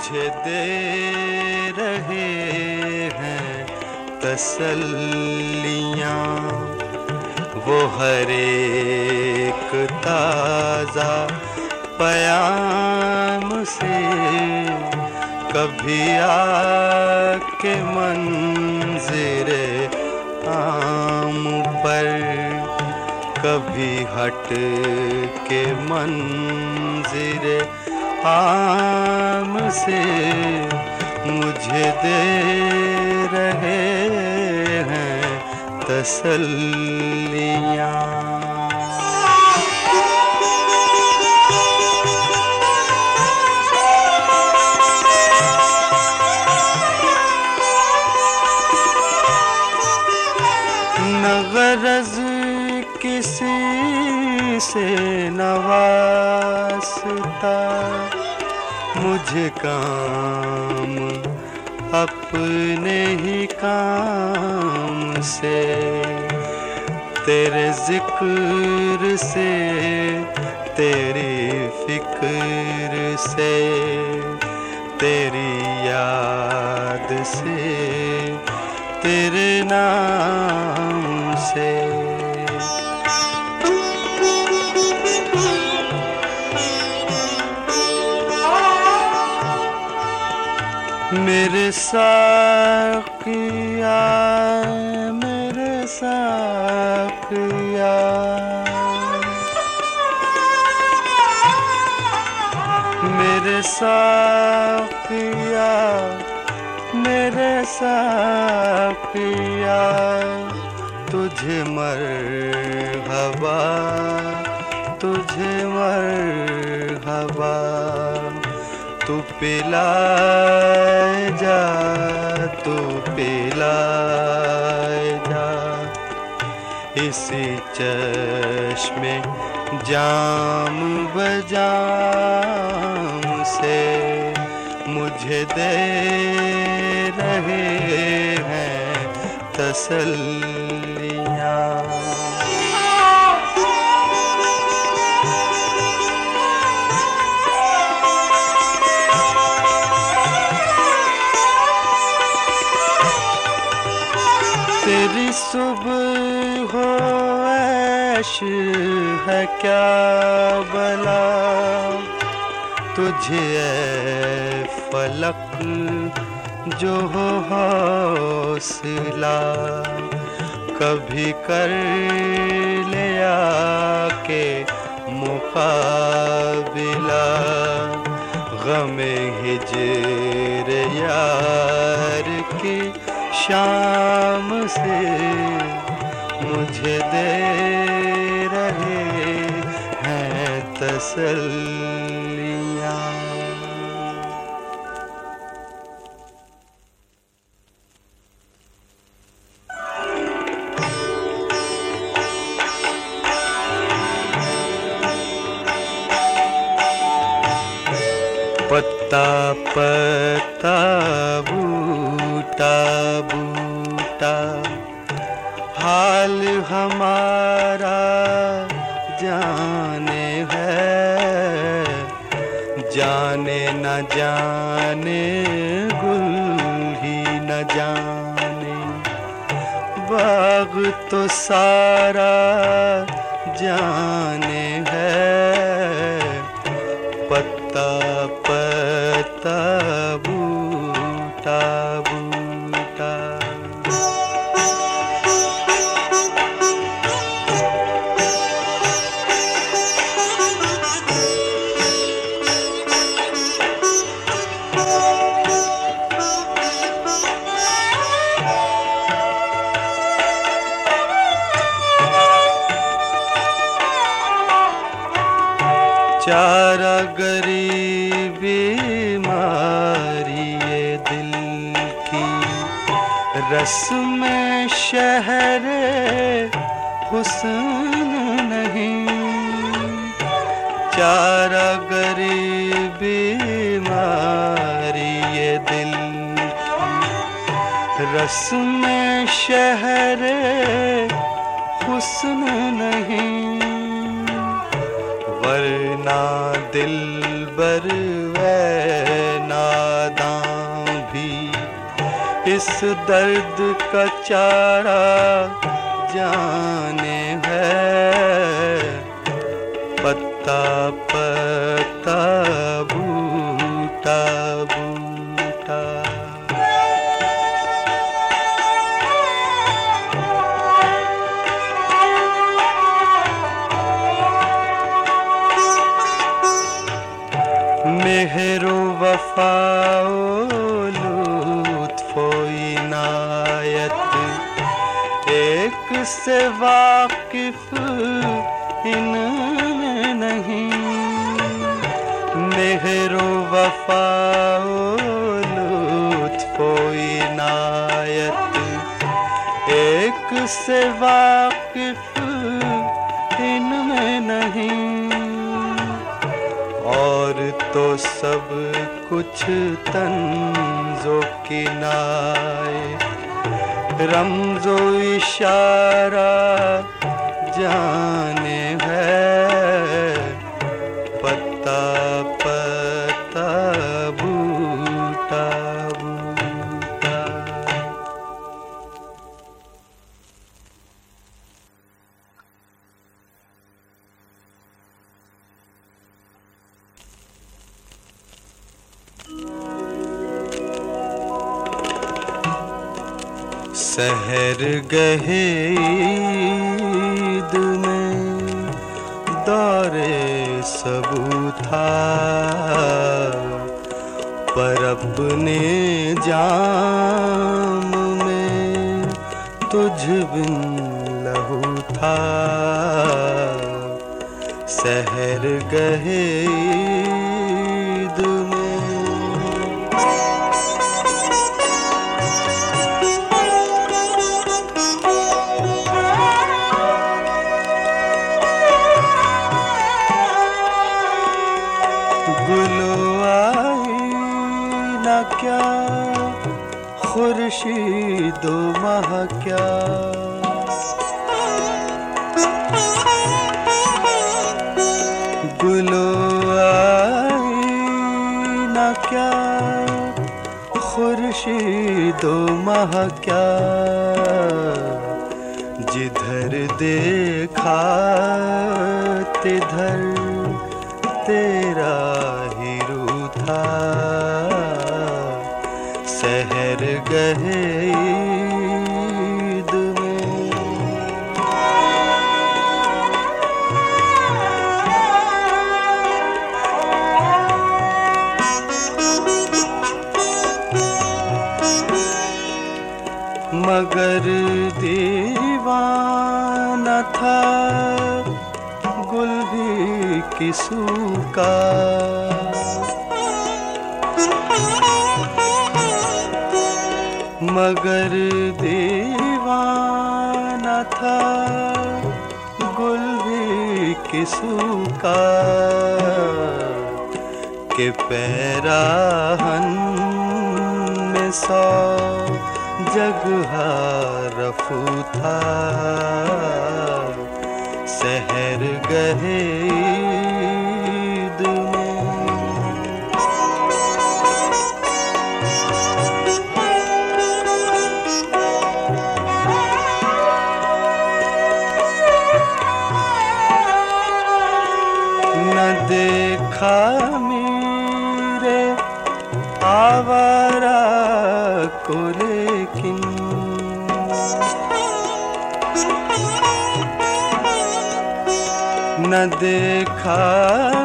مجھے دے رہے ہیں تسلیاں۔ وہ ہر ایک تازہ پیام سے کبھی آ کے منظر عام پر، کبھی ہٹ کے منظر عام سے مجھے دے رہے ہیں تسلیاں۔ نہ غرض کسی سے نواستا مجھے کام، اپنے ہی کام سے۔ تیرے ذکر سے، تیری فکر سے۔ تیری یاد سے، تیرے نام سے۔ میرے ساقیا میرے ساقیا میرے ساقیا میرے ساقیا تجھے مرحبا تجھے مرحبا۔ تو پلا جا تو پلا جا۔ اسی چشم جام بجام سے مجھے دے رہے ہیں تسلیاں صبح ہو ایش ہے کیا بلا؟ تجھے اے فلک جو ہو حوصلہ، کبھی کر لیا کہ مقابلہ۔ غم ہجر یار کی شام سے مجھے دے رہے ہیں تسلیاں۔ پتا پتا حال ہمارا جانے ہے جانے نہ جانے گل ہی نہ جانے باغ تو سارا جانے چارہ غریب بیماری دل کی رسم شہر حسن نہیں چارہ غریب بیماری دل کی رسم شہر حسن نہیں نا دل بر ناداں بھی۔ اس درد کا چارہ جانے ہے۔ پتا واقف ان میں نہیں۔ مہر و وفا و لطف و عنایت۔ ایک سے واقف ان میں نہیں۔ اور تو سب کچھ تنز و کنائے رمز و اشارہ جانے سحر گہے عید میں دور سبو تھا پر اپنے جام میں تجھ بن لہو تھا سحر گہے کیا خورشید و ماہ کیا گلو آئی نہ کیا خورشید و ماہ کیا جدھر دیکھا تدھر تیرا سحر عید میں۔ مگر دیوانہ تھا گل بھی کسو کا۔ مگر دیوانہ تھا۔ گل بھی کسو کا؟ کہ پیراہن میں سو جگہ رفو تھا۔ سحر گہے دیکھا میرے آوارہ کو لیکن نہ دیکھا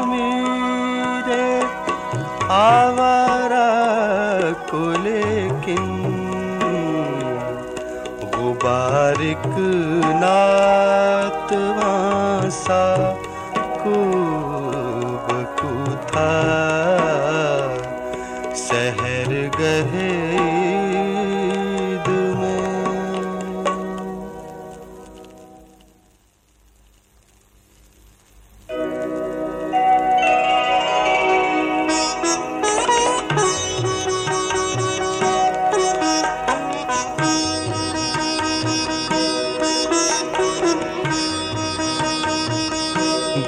میرے آوارہ کو لیکن غبارک نات وانسا کوب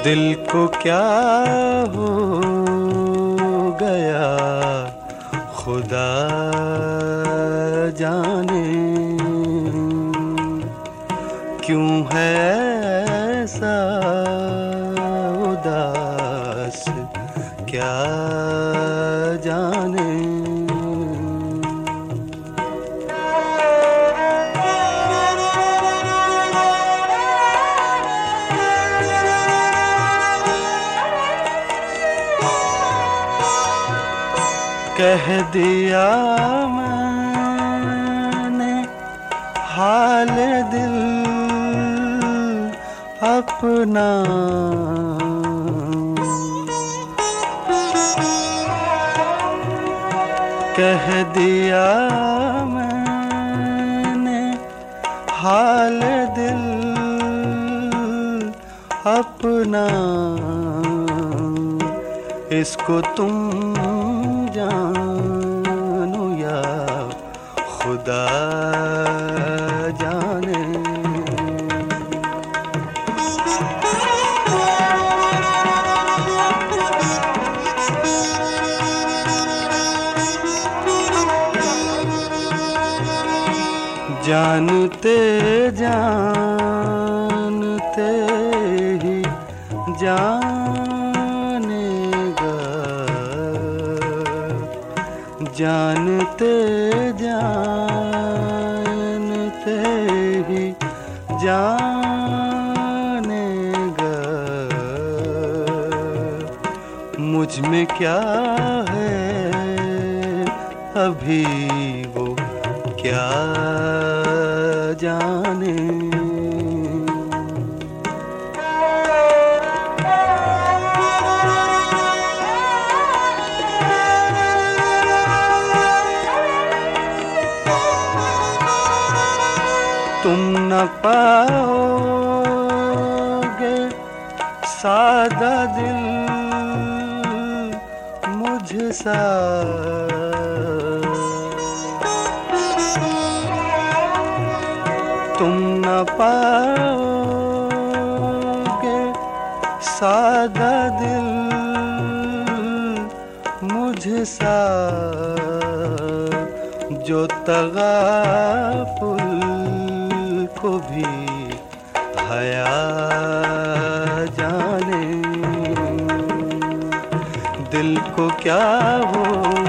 دل کو کیا ہو گیا؟ خدا جانے کیوں ہے ایسا اداس؟ کیا کہہ دیا میں نے، حال دل اپنا۔ کہہ دیا میں نے، حال دل اپنا۔ اس کو تم خدا جانے۔ جانتے جانتے ہی جانے گا۔ جانتے جانتے میں کیا ہے؟ ابھی وہ کیا جانے؟ تم نہ پاؤ گے سادہ دل سا تم نہ پاؤ گے سادہ دل مجھ سا جو تغافل کو بھی حیا کو کیا ہو